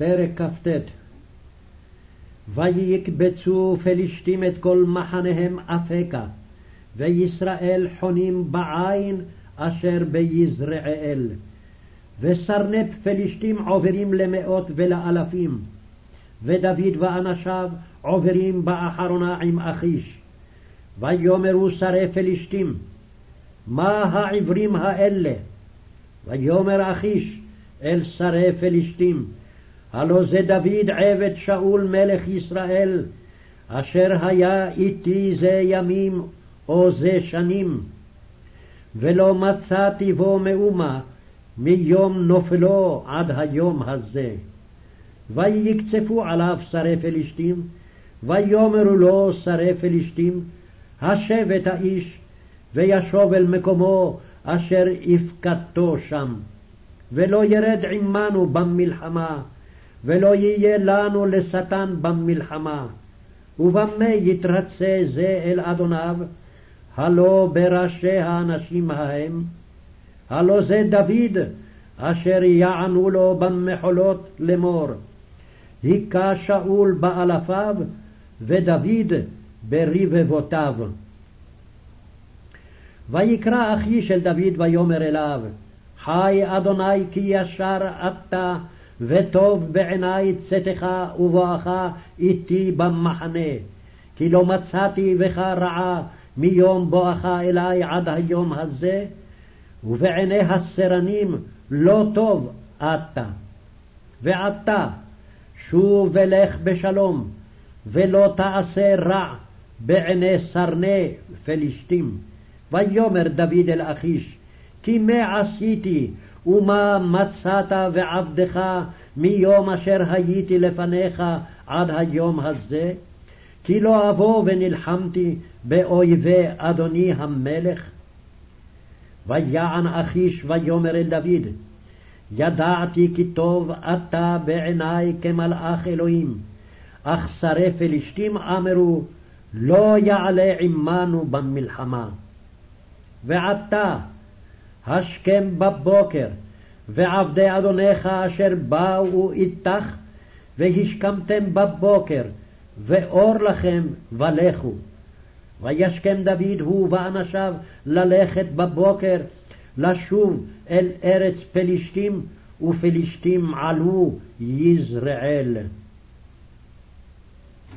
פרק כ"ט ויקבצו פלישתים את כל מחניהם אפקה, וישראל חונים בעין אשר ביזרעאל. וסרנפ פלישתים עוברים למאות ולאלפים, ודוד ואנשיו עוברים באחרונה עם אחיש. ויאמרו שרי פלישתים, מה העברים האלה? ויאמר אחיש אל שרי פלישתים, הלא זה דוד עבד שאול מלך ישראל, אשר היה איתי זה ימים או זה שנים, ולא מצאתי בו מאומה מיום נופלו עד היום הזה. ויקצפו עליו שרי פלישתים, ויאמרו לו שרי פלישתים, השב את האיש, וישוב אל מקומו אשר הפקדתו שם. ולא ירד עמנו במלחמה, ולא יהיה לנו לשטן במלחמה. ובמה יתרצה זה אל אדוניו, הלא בראשי האנשים ההם? הלא זה דוד, אשר יענו לו במחולות לאמור. היכה שאול באלפיו, ודוד ברבבותיו. ויקרא אחי של דוד ויאמר אליו, חי אדוני כי ישר אתה, וטוב בעיני צאתך ובואך איתי במחנה, כי לא מצאתי בך רעה מיום בואך אלי עד היום הזה, ובעיני הסרנים לא טוב אתה. ועתה שוב ולך בשלום, ולא תעשה רע בעיני סרני פלישתים. ויאמר דוד אל אחיש, כי מה עשיתי ומה מצאת ועבדך מיום אשר הייתי לפניך עד היום הזה? כי לא אבוא ונלחמתי באויבי אדוני המלך? ויען אחיש ויאמר אל דוד, ידעתי כי טוב אתה בעיני כמלאך אלוהים, אך שרי פלישתים אמרו, לא יעלה עמנו במלחמה. ועתה השכם בבוקר, ועבדי אדונך אשר באו איתך, והשכמתם בבוקר, ואור לכם ולכו. וישכם דוד הוא ואנשיו ללכת בבוקר, לשוב אל ארץ פלישתים, ופלישתים עלו יזרעאל.